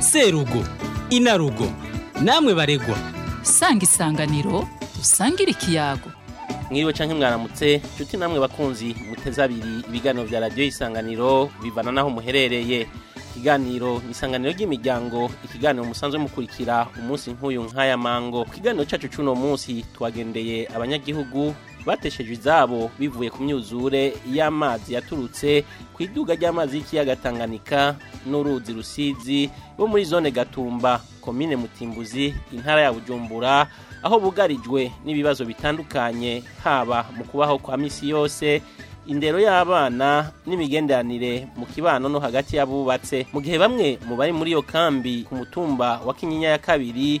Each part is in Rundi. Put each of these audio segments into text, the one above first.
serugo inarugo namwe baregwa sanga isanganiro dusangire ikiyago mwiriwe canke mwaramutse nshuti namwe bakunzi muteze abiri ibiganiro vya radiyo isanganiro bivana naho muherereye ikiganiro isanganiro ry'imiryango ikiganiro musanzwe mukurikira umunsi nk'uyu nk'aya mango ku kiganiro cacu c'uno munsi twagendeye abanyagihugu batesheje izabo bivuye ku myuzure y'amazi yaturutse ku iduga ry'amazi y'ikiyaga Tanganyika n'uruzi rusizi bo muri zone gatumba komine mutimbuzi intara ya bujumbura aho bugarijwe n'ibibazo bitandukanye haba mu kubaho kwa misi yose indero y'abana n'imigenderanire mu kibano no hagati y'abubatse mu gihe bamwe mu bari muri iyo kambi ku mutumba wa kinyinya ya kabiri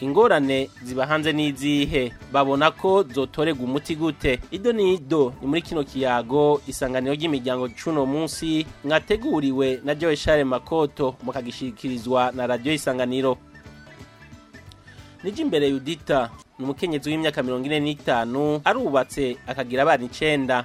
ingorane ziba hanze n'izihe babona ko zotorega umuti gute ido ni n'ido ni muri kino kiyago isanganiro ry'imiryango cuno munsi mwateguriwe na Joe Charles Makoto mukagishikirizwa na radio isanganiro Niji imbere Yudita ni umukenyezi w'imyaka mirongo ine n'itanu arubatse akagira abana icyenda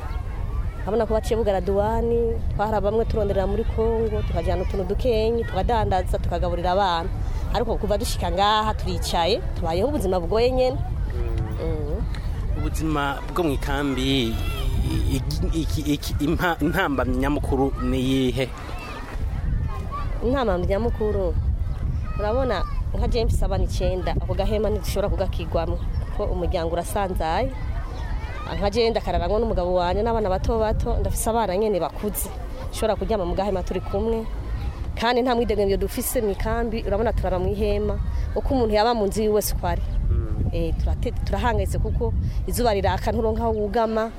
urabona ko baciye bugara duwani twahara bamwe turonderera muri kongo tukajyana utuntu dukenyi tukadandaza tukagaburira abana ariko kuva dushyika ngaha turicaye tubayeho ubuzima bugoye nyine mm. ubuzima bwo mu ikambi intamba nyamukuru ni iyihe intambamyi nyamukuru urabona nka james aba icyenda ako gahema ntidushobora kugakigwamo kuko umuryango urasanzaye nka jenda akararangwa n'umugabo wanjye n'abana bato bato ndafise abana nyine bakuze dushobora kujyama mu gahema turi kumwe kandi nta mwidegamyo dufise mu ikambi urabona turaba mu ihema uko umuntu yaba mu nzu yiwe si uko ari mm. eh, turahangayitse kuko izuba riraka nturonkaho wugama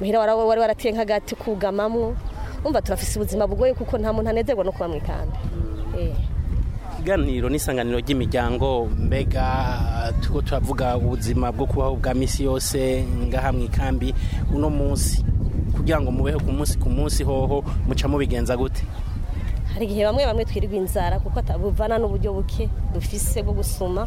muhira wari warateye nk'agati kugamamo umva turafise ubuzima bugoye kuko nta muntu anezerwa no kuba mu ikambi mm. eh. ikiganiro n'isanganiro ry'imiryango mbega turiho turavuga ubuzima bwo kubaho bwa minsi yose ngaha mu ikambi uno munsi kugira ngo mubeho ku munsi ku munsi hoho muca mubigenza gute hari igihe bamwe bamwe twirwa inzara kuko buvana n'uburyo buke dufise bwo gusoma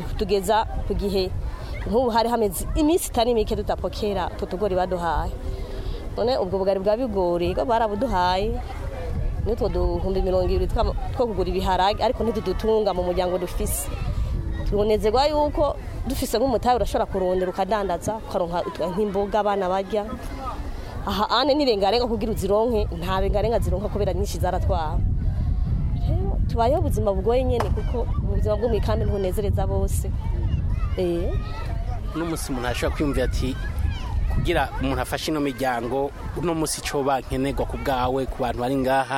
kutugeza ku gihe nk'ubu hari hameze iminsi itari mike tutapokera tutugori baduhaye none ubwo bugari bwa bigori ko barabuduhaye n'utwo duhumbi mirongo ibiri two kugura ibiharage ariko ntidudutunga mu muryango dufise tunezerwa yuko dufise nk'umutayi urashobora kurondera ukadandaza ukaronka nk'imboga abana barya aha ane n'irengarenga kugira uzironke nta rengarenga zironka kubera nyinshi zaratwara tubayeho ubuzima bugoye nyine kuko ubuzima bwo mu ikambi ntibunezereza bose eh. n'umunsi umuntu ashobora kwiyumvira ati kugira umuntu afashe ino miryango uno munsi cyo bakenerwa ku bwawe ku bantu bari ngaha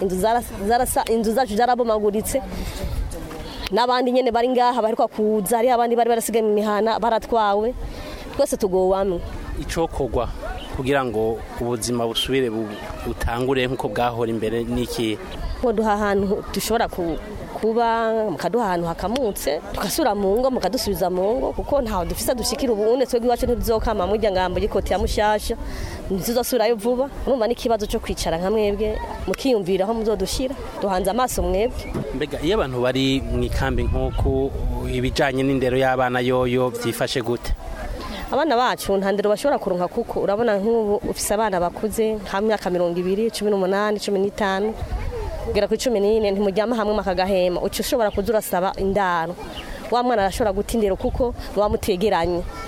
inzu zacu zarabomaguritse n'abandi nyine bari ngaha bari kuza hariho abandi bari barasigaye mu mihana baratwawe twese tugowe amwe icokogwa kugira ngo ubuzima busubire butangure nk'uko bwahora imbere n'iki duha ahantu dushobora kuba mukaduha ahantu hakamutse tugasura mu ngo mukadusubiza mu ngo kuko ntaho dufise dushyikira ubundi twebwe iwacu ntituzokama murya ngambo y'ikoti ya mushasha ntituzosubirayo vuba urumva n'ikibazo cyo kwicara nka mwebwe mukiyumvira aho muzodushira duhanze amaso mwebwe mbega iyo abantu bari mu ikambi nk'uku ibijyanye n'indero y'abana yoyo byifashe gute abana bacu nta ndero bashobora kurunga kuko urabona nk'ubu ufise abana bakuze nka myaka mirongo ibiri cumi n'umunani cumi n'itanu kugera kuri cumi n'ine ntimujyama hamwe makagahema uca ushobora kuza urasaba indaro wa mwana arashobora guta indero kuko wamutegeranye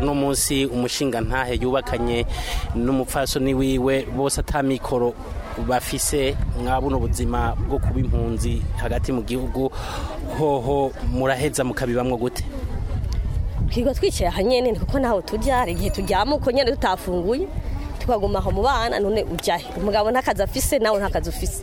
uno munsi umushinga ntahe yubakanye n'umupfasoni wiwe bose atamikoro bafise mwabuno buzima bwo kuba impunzi hagati mu gihugu hoho muraheza mukabibamwo gute twirirwa twicaye ahanyene kuko naho tujya hari igihe turyama uko nyine tutafunguye tukaguma aho mu bana none ujyahe umugabo ntakazi afise nawe ntakazi ufise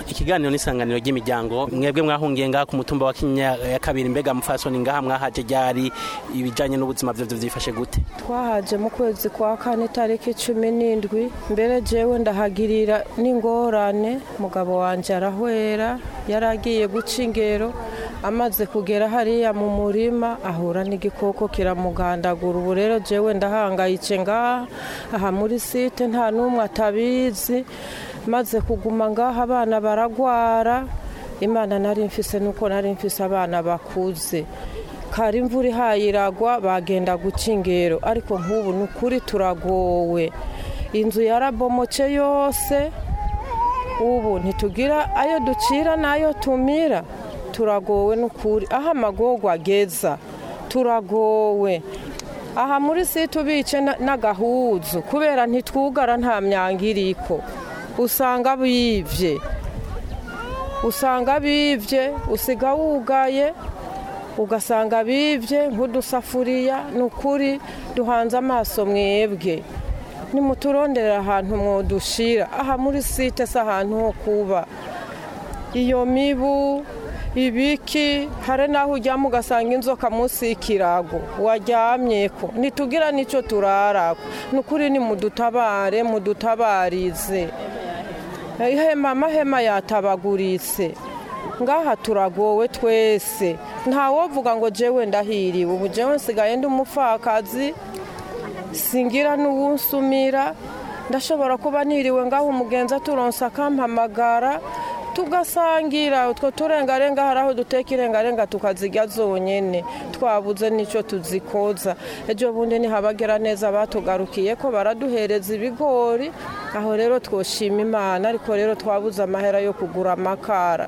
ikiganiro n'isanganiro ry'imiryango mwebwe mwahungiye ngaha ku mutumba wa kinya ya kabiri mbega mupfaso ni ngaha mwahaje ryari ibijanye n'ubuzima byo byifashe gute twahaje mu kwezi kwa kane tariki cumi n'indwi mbere jewe ndahagirira n'ingorane mugabo wanjye arahwera yari agiye guca ingero amaze kugera hariya mu murima ahura n'igikoko kiramugandagura ubu rero jewe ndahangayitse ngaha aha muri site nta n'umwe atabizi kwezi maze kuguma ngaho abana baragwara imana nari mfise nuko nari mfise abana bakuze kari imvura ihaye iragwa bagenda guca ingero ariko nk'ubu ni ukuri turagowe inzu yarabomoce yose ubu ntitugira ayo ducira n'ayo tumira turagowe n'ukuri aho amagorwa ageza turagowe aha muri site ubice n'agahuzu kubera ntitwugara nta myanga iriko usanga bibye usanga bibye usiga wugaye ugasanga bibye nk'udusafuriya ni ukuri duhanze amaso mwebwe nimuturondera ahantu mwodushira aha muri site si ahantu ho kuba iyo mibu ibiki hari n'aho ujyamo ugasanga inzoka munsi y'ikirago waryamye ko ntitugira n'icyo turara ni ukuri ni mudutabare mudutabarize hema hema yatabaguritse ngaha turagowe twese ntawovuga ngo jewe ndahiriwe ubu jewe nsigaye ndi singira n'uwusumira ndashobora kuba niriwe ngaho umugenzi aturonsa akampamagara tugasangira utwo turengarenga hari aho duteka irengarenga tukazirya zonyine twabuze n'icyo tuzikoza ejo bundi ntihabagera neza batugarukiye ko baraduhereza ibigori aho rero twoshima imana ariko rero twabuze amahera yo kugura amakara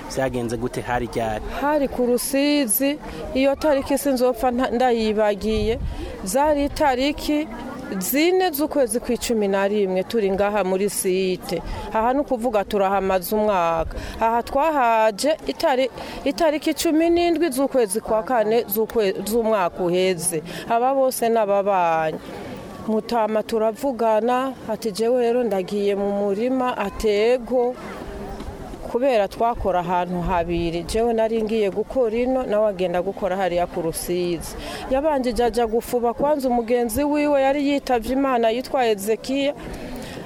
byagenze gute hari ryari hari ku rusizi iyo tariki sinzopfa ndayibagiye zari tariki zine z'ukwezi kw'icumi na rimwe turi ngaha muri site aha ni ukuvuga turahamaze umwaka aha twahaje itariki cumi n'indwi z'ukwezi kwa kane z'umwaka uheze aba bose n'ababanye mutama turavugana ati jewe rero ndagiye mu murima atego kubera twakora ahantu habiri jewe nari ngiye gukora ino nawe agenda gukora hariya ku rusizi yabanje ajya gufuba kwanza umugenzi wiwe yari yitabye imana yitwa ezekiya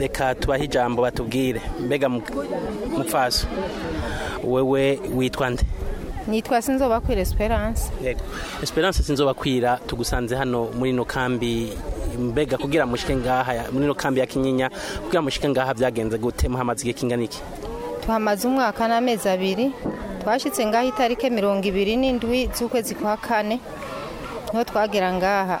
reka tubahe ijambo batubwire mbega mupfaso wewe witwa nde nitwa sinzobakwira esperance esperance sinzobakwira tugusanze hano muri ino kambi mbega kugira mushike ngaha muri no kambi ya kinyinya kugira mushike ngaha byagenze gute muhamaze igihe kingana iki tuhamaze umwaka n'amezi abiri twashyitse ngaho itariki mirongo ibiri n'indwi z'ukwezi kwa kane niho twagera ngaha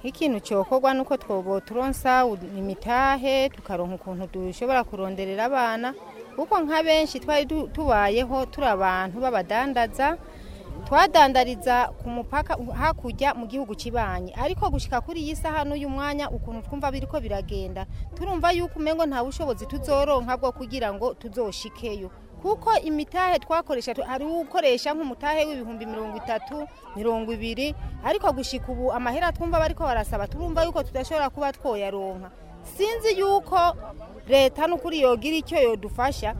nk'ikintu cyokorwa ni uko twobo turonsa imitahe tukaronka ukuntu dushobora kuronderera abana kuko nka benshi twari tubayeho turi abantu b'abadandaza twadandariza ku mupaka hakurya mu gihugu kibanye ariko gushyika kuri iyi saha n'uyu mwanya ukuntu twumva biri ko biragenda turumva yuko umengo nta bushobozi tuzoronka bwo kugira ngo tuzoshikeyo kuko imitahe twakoresha hari ukoresha nk'umutahe w'ibihumbi mirongo itatu mirongo ibiri ariko gushyika ubu amahera twumva bariko barasaba turumva yuko tudashobora kuba twoyaronka sinzi yuko leta n'ukuri yogira icyo yodufasha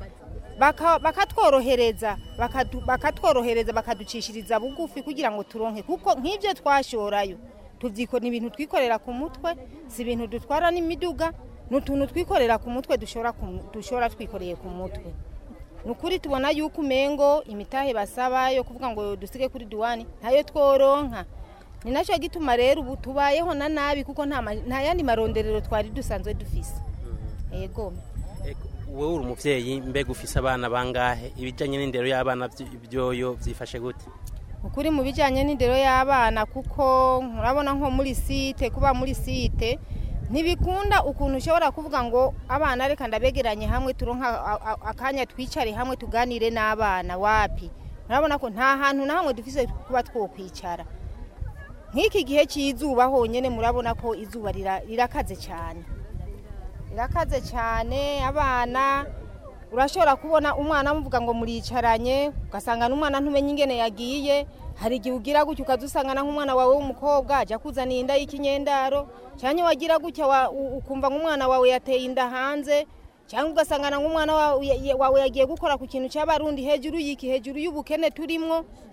bakatworohereza bakatworohereza bakaducishiriza bugufi kugira ngo turonke kuko nk'ibyo twashorayo tubyikora ibintu twikorera ku mutwe si ibintu dutwara n'imiduga ni utuntu twikorera ku mutwe dushora twikoreye ku mutwe ni ukuri tubona yuko umengo imitahe basaba yo kuvuga ngo dusige kuri duwani ntayo tworonka ni nacyo gituma rero ubu tubayeho na nabi kuko nta yandi maronderero twari dusanzwe dufise mm-hmm. yego wowe uri umubyeyi mbega ufise abana bangahe ibijyanye n'indero y'abana byoyo byifashe gute ukuri mu bijyanye n'indero y'abana kuko urabona nko muri site kuba muri site ntibikunda ukuntu ushobora kuvuga ngo abana reka ndabegeranye hamwe turonka akanya twicare hamwe tuganire n'abana wapi urabona ko nta hantu na hamwe dufise kuba twokwicara nk'iki gihe cy'izuba honyine murabona ko izuba rirakaze cyane irakaze cyane abana urashobora kubona umwana amuvuga ngo muricaranye ugasanga n'umwana ntumenye ingene yagiye hari igihe ugira gutya ukadusangana nk'umwana wawe w'umukobwa ajya kuzaniye inda y'ikinyendaro cyane wagira gutya ukumva nk'umwana wawe yateye inda hanze cyangwa ugasangana nk'umwana wawe yagiye gukora ku kintu cy'abarundi hejuru y'iki hejuru y'ubukene turimo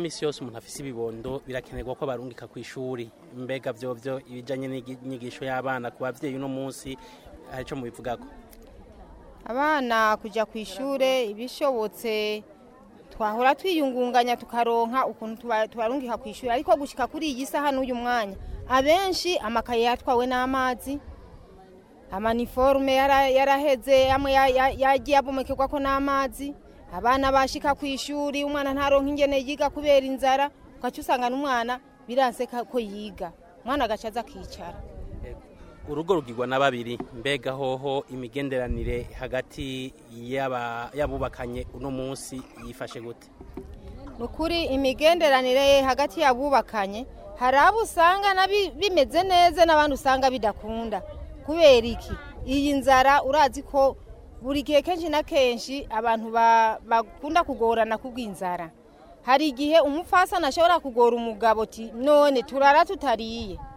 minsi yose umuntu afise ibibondo birakenerwa ko barungika ku ishuri mbega byo byo ibijanye n'inyigisho y'abana ku bavyeyi uno munsi hari ico mubivugako abana kuja ku ishure ibishobotse twahora twiyungunganya tukaronka ukuntu tubarungika ku ishuri ariko gushika kuri iyi saha n'uyu mwanya abenshi amakaye yatwawe n'amazi amaniforme yaraheze yamwe yagiye abomekerwako n'amazi abana bashika ku ishuri umwana ntaronka ingene yiga kubera inzara ugaca usanga n'umwana biranseka ko yiga umwana agaca aza akicara urugo rugirwa na babiri mbega hoho imigenderanire hagati y'abubakanye uno munsi yifashe gute ni ukuri imigenderanire hagati y'abubakanye hari abo usanga bimeze neza n'abandi usanga bidakunda kubera iki iyi nzara urazi ko buri gihe kenshi na kenshi abantu bakunda kugorana kubw'inzara hari igihe umupfasana ashobora kugora umugabo ati none turara tutariye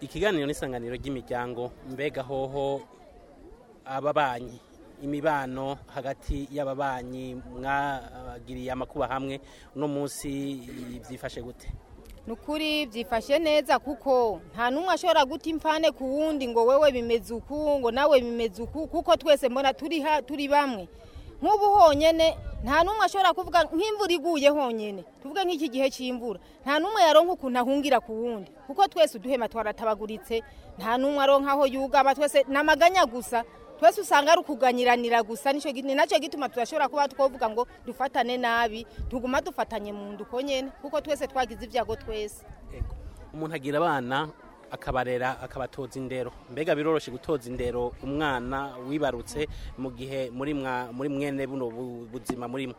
ikiganiro n'isanganiro ry'imiryango mbega hoho ababanyi imibano hagati y'ababanyi mwagiriye amakuba hamwe uno munsi byifashe gute Nukuri byifashe neza kuko nta n'umwe ashobora guta imfane ku wundi ngo wewe bimeze uku ngo nawe bimeze uku kuko twese mbona turi bamwe nk'ubu honyine nta n'umwe ashobora kuvuga nk'imvura iguye honyine tuvuge nk'iki gihe cy'imvura nta n'umwe yaronka ukuntu ahungira ku wundi kuko twese uduhema twaratabaguritse nta n'umwe aronka aho yugama twese ni amaganya gusa twese usanga ari ukuganyiranira gusa ni nacyo gituma turashobora kuba twavuga ngo dufatane nabi tuguma dufatanye mu nda nyine kuko twese twagize ibyago twese umuntu agira abana akabarera akabatoza indero mbega biroroshye gutoza indero umwana wibarutse mu gihe muri mwene buno buzima murimo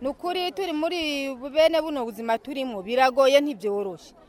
ni ukuri turi muri bene buno buzima turimo biragoye ntibyoroshe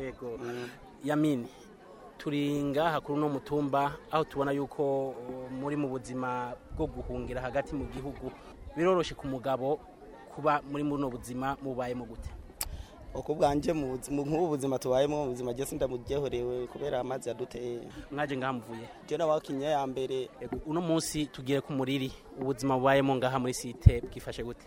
yego mm. yamini turi ngaha kuri uno mutumba aho tubona yuko uh, muri mu buzima bwo guhungira hagati mu gihugu biroroshye ku mugabo kuba muri muri buno buzima mubayemo gute uko bwanjye nk'ubu buzima tubayemo buzima ngeze ndamuryoherewe kubera amazi yaduteye mwaje ngaha muvuye jena wakinnye ya mbere uno munsi tugiye ku muriri ubuzima bubayemo ngaha muri site bwifashe gute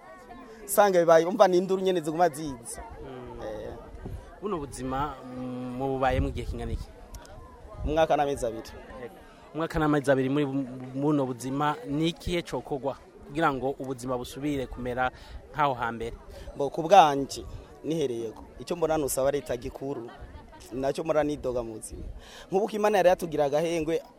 usanga bibaye umva n'induru nyine ziguma ziza hmm. eh. buno buzima mububaye mu gihe kingana iki umwaka n'amezi abiri mwaka umwakanama abiri muri buno buzima ni ikihe cokogwa kugira ngo ubuzima busubire kumera nk'aho hambere ngo ku bwanjye nihereye icyo mbona nusaba leta gikuru nacyo mura nidoga mu buzima nk'ubuko imana yari yatugira agahengwe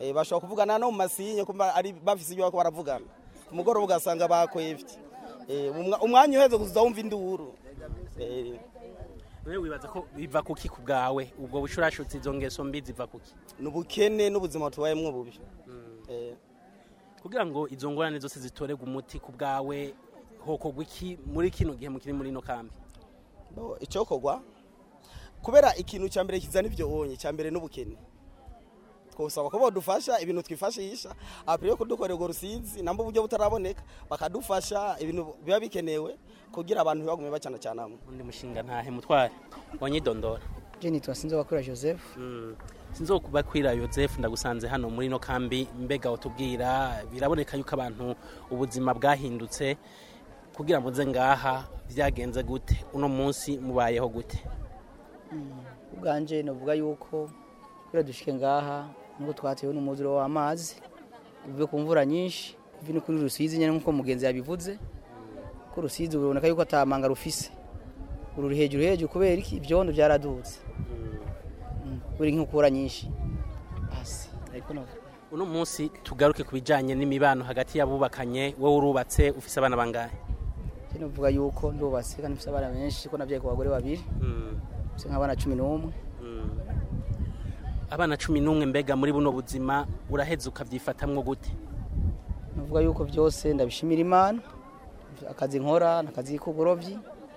eh, bashobora kuvugana no mu masinye bafite ibyo bako baravugana ku mugoroba ugasanga bakwebye eh, umwanya uheze kuza wumva induru eh, rero wibaza ko biva kuki ku bwawe ubwo bushurashutse izo ngeso mbi ziva kuki ni ubukene n'ubuzima tubayemo bubi hmm. eh. kugira ngo izo ngorane zose zitorerwe umuti ku bwawe hokorwa iki muri kino gihe mukiri muri ino kambi icyokorwa kubera ikintu cya mbere kizana ibyo wonye cya mbere n'ubukene twasaba ko badufasha ibintu twifashisha apure yo kudukorera urwo rusizi namba uburyo butaraboneka bakadufasha ibintu biba bikenewe kugira abantu ntibagume bacana cyane hamwe undi mushinga ntahe mutware wanyidondora jeni twasinze wakura joseph hmm. sinzi wo kubakwira joseph ndagusanze hano muri ino kambi mbega utubwira biraboneka yuko abantu ubuzima bwahindutse kugira ngo nze ngaha byagenze gute uno munsi mubayeho gute hmm. ubwanjye ni uvuga yuko biradushike ngaha nuko twatewe n'umuziro w'amazi uvuye ku mvura nyinshi ni kuri rusizi nyine nk'uko mugenzi yabivuze ko rusizi urabona yuko atamanga rufise uru hejuru hejuru kubera iki ibyondo byaradutse mm, buri nk'inkukura nyinshi hasi uno munsi tugaruke ku bijyanye n'imibano hagati y'abubakanye wowe urubatse ufise abana bangahe navuga yuko ndubatse kandi mfite abana benshi ko nabyaye ku bagore babiri mm. mfite nk'abana cumi n'umwe mm. abana cumi n'umwe mbega muri buno buzima uraheze ukabyifatamwo gute nuvuga yuko byose ndabishimira imana akazi nkora n'akazi k'uburobyi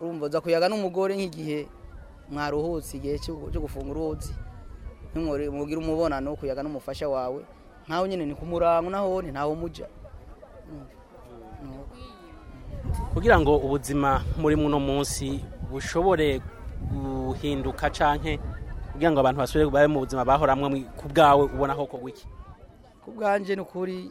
urumva uza kuyaga n'umugore nk'igihe mwaruhutse igihe cyo gufunga uruzi ntimwogire umubonano wo kuyaga n'umufasha wawe nkaho nyine ni kumurango naho ni ntawe umujya kugira ngo ubuzima muri muno munsi bushobore guhinduka canke kugira ngo abantu basubire babe mu buzima bahoramwe ku bwawe ubona hoko wiki ku bwanjye ni ukuri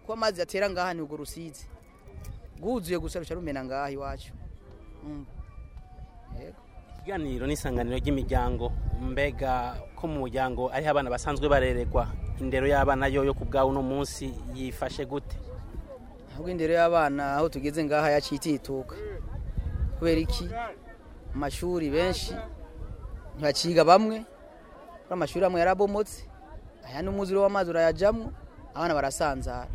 kuko amazi atera ngaha ni ubwo rusizi rwuzuye gusa rumena ngaha iwacu yego ikiganiro n'isanganiro ry'imiryango mbega ko mu muryango ariho abana basanzwe barerekwa indero y'abana yo yo ku uno munsi yifashe gute ahubwo indero y'abana aho tugeze ngaha yacitituka kubera iki amashuri benshi ntibaciga bamwe amashuri amwe yarabomotse aya n'umwuzure w'amazi urayajyamo abana barasanzara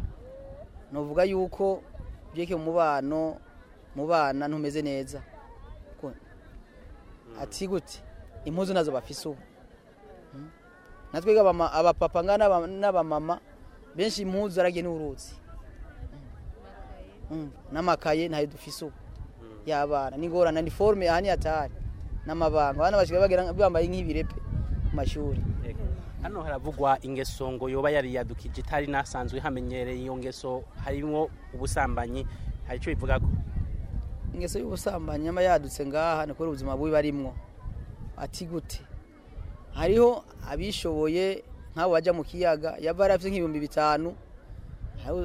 ni uvuga yuko byeke mu mubano mu bana ntumeze neza ati gute impuzu nazo bafise ubu hmm? natwe abapapa n'abamama benshi impuzu aragiye n'uruzi hmm. hmm. n'amakaye ntayo dufise ubu y'abana n'ingorane ni forume aha ni hatari n'amabanga abana basigaye bambaye nk'ibirepe mu mashuri hano haravugwa ingeso ngo yoba yariyadukije itari nasanzwe hamenyereye iyo ngeso harimo ubusambanyi hari icyo bivuga ko. ingeso y'ubusambanyi nyama yadutse ngaha ni kubera ubuzima bubi barimwo ati gute hariho abishoboye nk'abo bajya mu kiyaga yaba yarafite nk'ibihumbi bitanu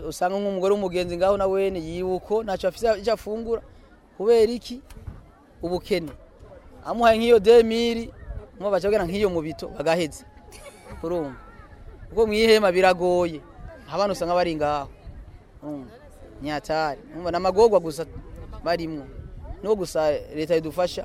usanga nk'umugore w'umugenzi ngaho na wene yiwuko ntacyo afite afungura kubera iki ubukene amuhaye nk'iyo demiri nkuba baca nk'iyo mubito bagaheze urumva kuko mu ihema biragoye abana usanga bari ngaho nyatari n'amagorwa gusa barimo no gusa leta idufasha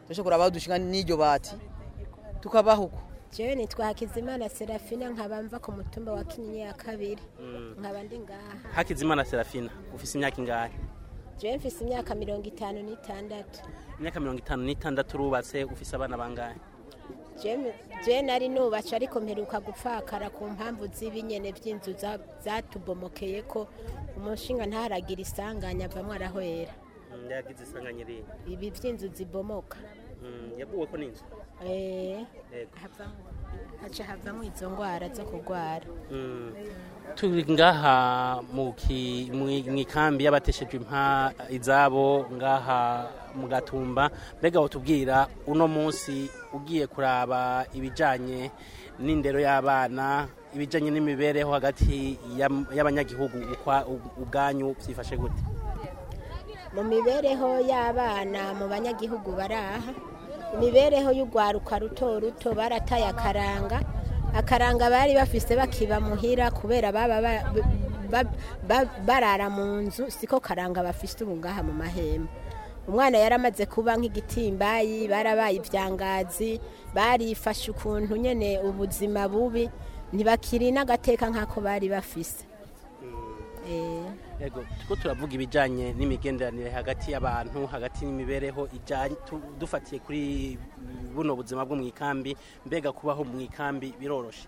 turashobora kuraba dushinga n'iryo bati tukabaho uko jewe nitwa Hakizimana Serafina nkaba mva ku mutumba wa Kinyinya ya kabiri mm. nkaba ndi ngaha Hakizimana Serafina ufise imyaka ingahe jewe mfise imyaka mirongo itanu n'itandatu imyaka mirongo itanu n'itandatu urubatse ufise abana bangahe jewe nari nubatse ariko mperuka gupfakara ku mpamvu z'ibinyene by'inzu zatubomokeye ko umushinga ntaragira isanganya avamwo arahwera mm, yagize isanganya ibi by'inzu zibomoka Mm, yaguwe ko n'inzu eh, eh, haca havamo izo ndwara zo kurwara turi mm. ngaha mu ikambi y'abateshejwe impa izabo ngaha mu gatumba mbega utubwira uno munsi ugiye kuraba ibijyanye n'indero y'abana ibijyanye n'imibereho hagati y'abanyagihugu ubwanyu byifashe gute mu mibereho y'abana mu banyagihugu baraha imibereho y'urwaruka ruto ruto barataye akaranga akaranga bari bafise bakiba muhira kubera baba barara mu nzu siko karanga bafise ubu ngaha mu mahembe umwana yaramaze kuba nk'igitimbayi barabaye ibyangazi barifashe ukuntu nyine ubuzima bubi ntibakiri n'agateka nk'ako bari bafise eh. kuko turavuga ibijyanye n'imigenderanire hagati y'abantu hagati n'imibereho dufatiye kuri buno buzima bwo mu ikambi mbega kubaho mu ikambi biroroshye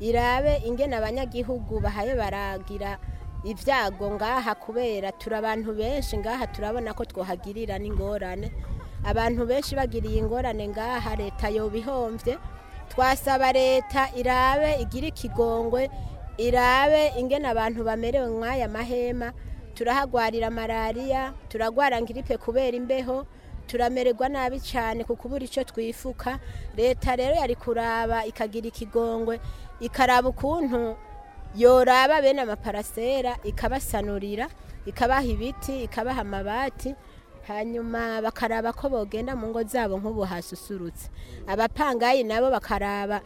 irabe ingene abanyagihugu bahaye baragira ibyago ngaha kubera turi abantu benshi ngaha turabona ko twahagirira n'ingorane abantu benshi bagiriye ingorane ngaha leta yobihombye twasaba leta irabe igira ikigongwe irabe ingene abantu bamerewe nk'aya mahema turahagwarira malariya turagwara ngiripe kubera imbeho turamererwa nabi cyane ku kubura icyo twifuka leta rero yari kuraba ikagira ikigongwe ikaraba ukuntu yoraba bene amaparasera ikabasanurira ikabaha ibiti ikabaha amabati hanyuma bakaraba ko bogenda mu ngo zabo nk'ubu hasusurutse abapangayi nabo bakaraba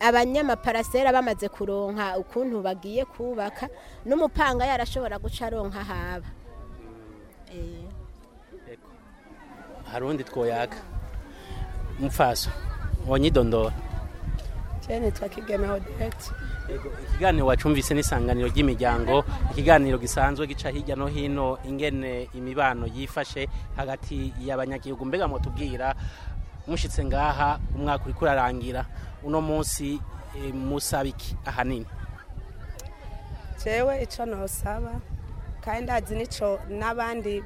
abanyamaparasera bamaze kuronka ukuntu bagiye kubaka n'umupangayi arashobora guca aronka haba mm. eh. harundi twoyaka umfaso wanyidondora cyane twakigeme hodete ikiganiro wacumvise n'isanganiro ry'imiryango ikiganiro gisanzwe gica hirya no hino ingene imibano yifashe hagati y'abanyagihugu mbega mutubwira mushitse ngaha umwaka uri kurarangira uno munsi e, musaba iki ahanini jewe icyo ntosaba kandi azi n'icyo n'abandi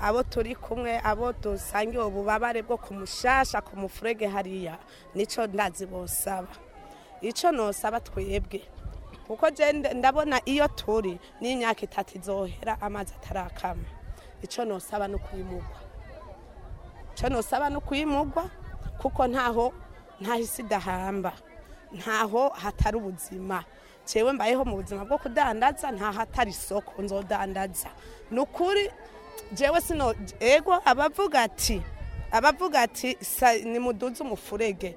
abo turi kumwe abo dusangiye ububabare bwo kumushasha mushasha ku mufurege hariya nicyo ndazi bosaba icyo nosaba twebwe kuko ndabona iyo turi n'imyaka itatu izohera amazi atarakama icyo nosaba ni ukwimugwa icyo nosaba ni ukwimugwa kuko ntaho ntaho isi idahamba ntaho hatari ubuzima cyewe mbayeho mu buzima bwo kudandaza ntaho hatari isoko nzodandaza ni ukuri jewe sino ego abavuga ati abavuga ati nimuduze umufurege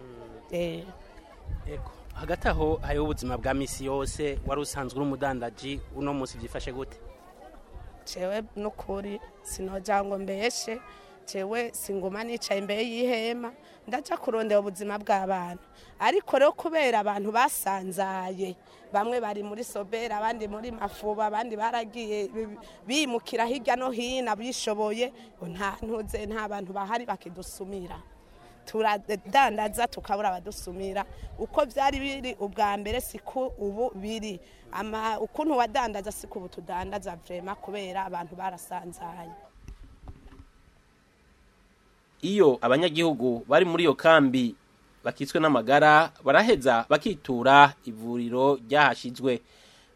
mm. eh. hagati aho hariho ubuzima bwa misi yose wari usanzwe umudandaji uno munsi byifashe gute cewe n'ukuri sinojya ngo mbeshe cewe singuma nicaye imbere y'ihema ndaca kurondera ubuzima bw'abantu ariko rero kubera abantu basanzaye bamwe bari muri sobera abandi muri mafuba abandi baragiye bimukira hirya no hino bishoboye nta ntuze nta bantu bahari bakidusumira turadandaza tukabura abadusumira uko byari biri ubwa mbere si ko ubu biri ukuntu wadandaza siko ubu tudandaza vurema kubera abantu barasanzaye iyo abanyagihugu bari muri iyo kambi bakitswe n'amagara baraheza bakitura ivuriro ryahashyizwe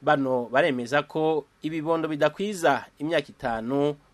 bano baremeza ko ibibondo bidakwiza imyaka itanu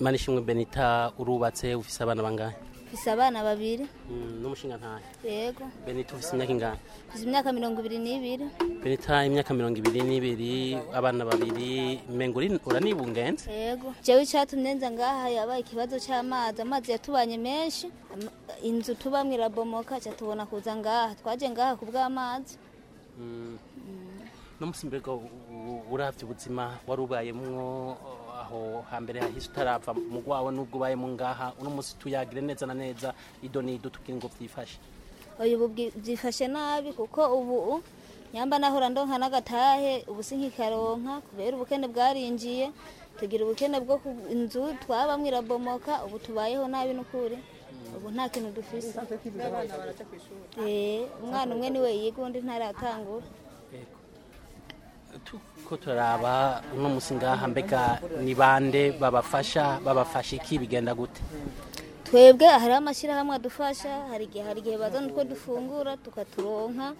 Manishimwe ishimwe benita urubatse ufise abana bangahe ufise abana babiri mm, n'umushinga ntahe yego benita ufise imyaka ingana ufise imyaka mirongo ibiri n'ibiri benita imyaka mirongo abana babiri mengo uranibungenze yego jewe icyatumye ngaha yabaye ikibazo cy'amazi amazi yatubanye menshi inzu tubamwe irabomoka cyatubona kuza ngaha twaje ngaha ku bw'amazi mm. mm. no musi mbega urabye ubuzima wari ubayemwo aho hambere hahise utarapfa mu rwabo n'ubwo ubayemo ngaha uno munsi tuyagire neza na neza ido n'ido tubwire ngo byifashe ubu byifashe nabi kuko ubu nyamba nahora ndonka n'agatahe ubu si nk'ikaronka kubera ubukene bwarinjiye tugira ubukene bwo ku inzu twabamo irabomoka ubu tubayeho nabi n'ukuri ubu nta kintu dufise eh, umwana umwe niwe yiga undi ntaratangura ko turaba nk'umunsi ngaha mbega ni bande babafasha babafasha iki bigenda gute twebwe hari amashyirahamwe adufasha hari igihe hari igihe bazana utwo dufungura tukaturonka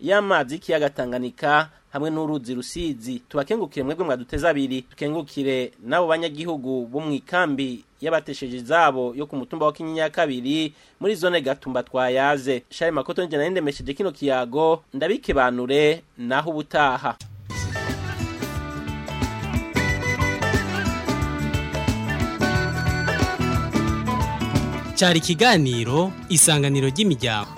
y'amazi y'ikiyaga Tanganyika hamwe n'uruzi rusizi tubakengukire mwebwe mwaduteza abiri dukengukire n'abo banyagihugu bo mu ikambi y'abatesheje zabo yo ku mutumba wa kinyinya ya kabiri muri zone gatumba twayaze shaye makoto njye narindemesheje kino kiyago ndabikebanure naho ubutaha cyari ikiganiro isanganiro ry'imiryango